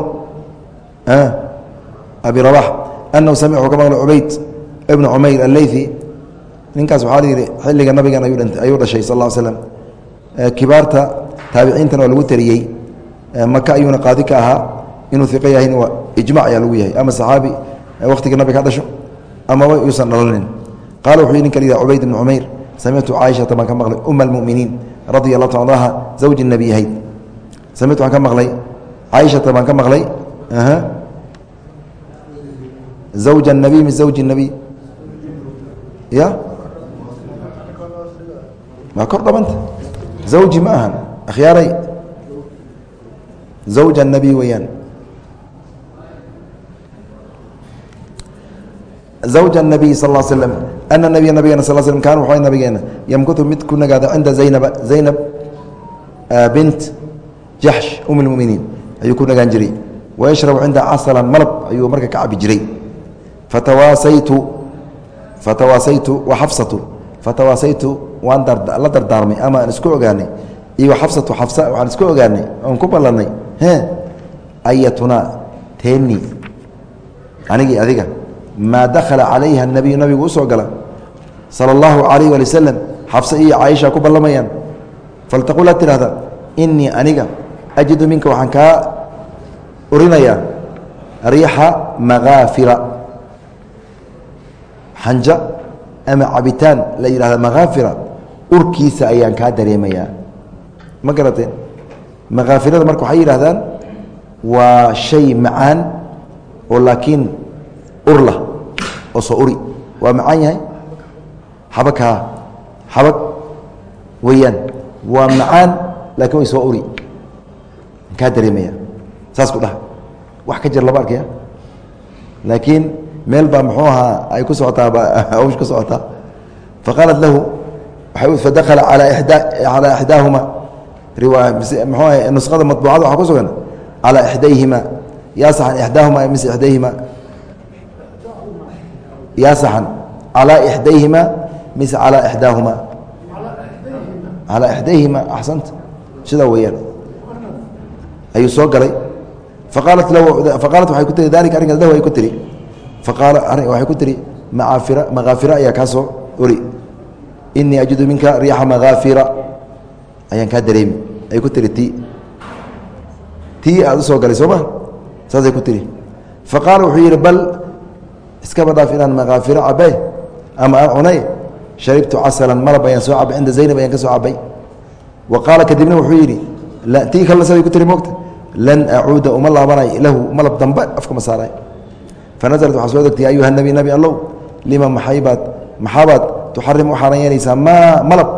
abi rabax anahu wuxuu ka maqlay cubayd ibnu cumayr alleythi ninkaas waxaa layidhi xilliga nabigan ayuu dhashay sal l slm kibaarta taabiciintana waa lagu tariyey. Maka ayuuna qaadi ka ahaa inuu iqo yahayna waa ijmac ayaa lagu yahay ama saxaabi wakhtiga nabiga ka dhasho amaba yuusan dhalanin qaala wuxuu ninka la yidhah cubayd ibn cumayr samictu caaishata baan ka maqlay uma almuminiin radia allahu ta anha zawji nebi ahayd samictu waan ka maqlay caaishata baan ka maqlay zawja nabiy min zawji nabiy ya? Waa kor dhabanta. Zawji ma ahan akhyaaray. Zawja nabiy weeyaan zawja nabiy sal l slm ana nabiya nabigena sal slm kaan wuxuu nabigeena yamkutu mid ku nagaada cinda zaynaba zaynab bint jaxsh um lmuminiin ayuu ku nagaan jiray wayashrabu cinda casalan malab ayuu marka ka cabi jiray fatawaasaytu fatawaasaytu wa xafsatu fatawaasaytu waan la dardaarmay ama aan isku ogaanay iyo xafsatu xafsa waxaan isku ogaanay oon ku ballanay e ayatunaa teeni anigii adiga maa dakhala calayha nabiyu nabigu u soo gala. Sala allahu calayh waali wasalam xafse iyo caaisha ku ballamayaan. Faltaqul ha tidhahda innii aniga ajidu minka waxaan kaa urinayaa riixa makaafira xanja ama cabitaan la yidhahda makaafira urkiisa ayaan kaa dareemayaa. Ma garateen makaafirada marka waxay yidhahdaan waa shay macaan oo laakiin urla oo soo uri. Waa macaan yahay? Xabagkaa xabag weeyaan. Waa macaan laakiin way soo uri. Kaa dareemaya. Saas ku dhaha. Wax ka jir lama arkaya laakiin meel baa muxuu ahaa ay ku socotaa hawsh ku socotaa. Faqaalat lahu fadakala alaa ixdaahuma mxuu aha nusqada maطbuucada waxaa ku sugan. Calaa ixdayhima yaa saxan ixdaahuma mise ixdayhima yaa saxan calaa ixdayhima mise calaa ixdaahuma calaa ixdayhima axsanta sidaa weeyaan ayuu soo galay faqaalat faqaalat waxay ku tiri dalika arrinkaas lahu ay ku tiri faqaala waxay ku tiri maaafira makaafira ayaa kaa soo ori inii ajidu minka riixa makaafira ayaan kaa dareemi ay ku tiri ti tii aad u galay soo ma saasay ku tiri faqaala wuxuu yidhi bal iskaba dhaaf inaan makaafiro cabay ama aan cunay? Sharibtu casalan malab ayaan soo cabay cinda zaynab ayaan ka soo cabay wa qaala kadibna wuxuu yidhi tii kalena siday ku tiri moogta? Lan acuuda uma laabanay lahu malab dambe afkama saaray. Fanaزlat waxaa soo degtay ayuha nebi nebi allow lima maxaybaad maxaabaad tuxarim u xaaran yeelaysaa maa malab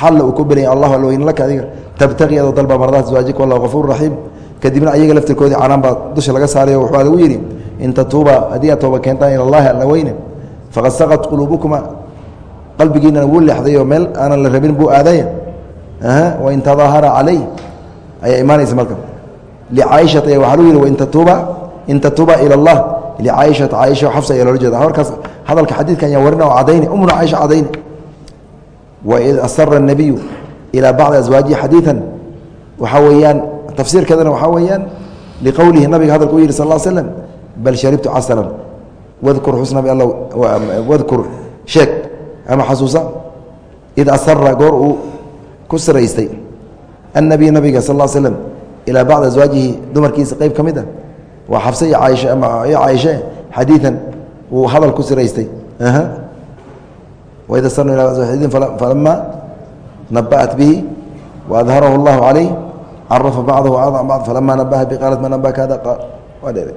xalla uu ku belaya allah alweyn laka adiga tabtaqi adoo dalba mardaat zawajika wallahu gafuur raxiim. Kadibna ayaga laftirkoodii canaan baa dusha laga saarayo waxaa lagu yidhi in tatuuba haddii aad tooba keentaan ila allahi alla weyne faqad saqat quluubukuma qalbigiinana wuu leexdayoo meel aanan la rabin buu aadaya wain tadaahara calay ayaa imaanaysa marka licaaishata waxaa lagu yidhi wain tatuuba in tatuuba ila allah licaaishata caaisha xafsa ayaa loola jeeda horkaas hadalka xadiidkan ayaa warina oo cadayni umuna caaisha cadayni waid asara الnabiyu ilaa bacdi aswaajihi xadiiثan waxaa weeyaan tafsiirkeedana waxaa weeyaan liqowlihi nabiga hadalka u yihi sal slm bal sharibtu caslan wadkur xusna wadkur sheeg ama xasuusa id asara goor uu ku siraystay annabiy nabiga sal l slm ilaa bacd aswaajihi dumarkiisa qeyb ka mid ah waa xabse iyo caaisha ama iyo caaishe xadiian wuu hadal ku siraystay waid asarnu ila bacd falama naba'at bihi waadharahu اllahu calayh carafa bacdahu bacd falama nabaha bi qaalat man nabaka hada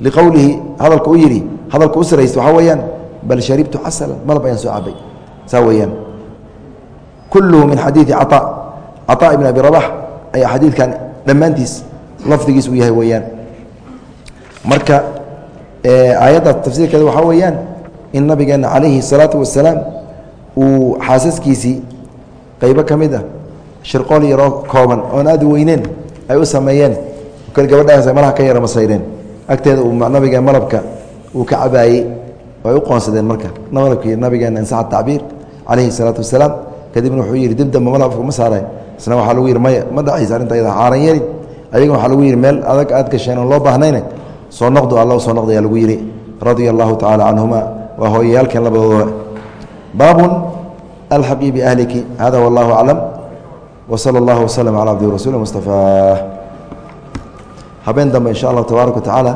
liqowlihi hadalka u yidhi hadalka u siraysta waxaa weeyaan bal sharibtu casalan malab ayaan soo cabay saa weeyaan kulluhu min xadiidi caطa caطa ibn abi rabax ayaa xadiidkan dhammaantiis lafdigiis uu yahay weeyaan marka aayadda tafsiirkeeda waxaa weeyaan in nabigeena calayhi الsalaatu wasalaam uu xaasaskiisii qaybo ka mid ah shirqool yaroo kooban oon aad u weyneen ay u sameeyeen kol gabadhaas malaha ka yara masayreen agteeda uu nabiga malabka uu ka cabaayey ay u qoonsadeen marka. Malabkii nabigeena insaxa tacbiir calayhi salaatu wasalaam. Kadibna wuxuu yidhi dib malabka ma saareen isna waxaa lagu yidhi maya ma dhacaysa arrinta ayada xaaran yeelin. Ayagana waxaa lagu yidhi meel adag aad gasheen oon loo baahnayne soo noqdo alla soo noqdayaa lagu yidhi. Radia allahu tacaala canhuma waa hooyayaalkeen labadooda. Baabun alxaqii biahliki hada wallahu aclam. Wsala allahu waslm cala abdihi rasuuli mustafaa habeen dambe insha allah tabaaraka wa tacaala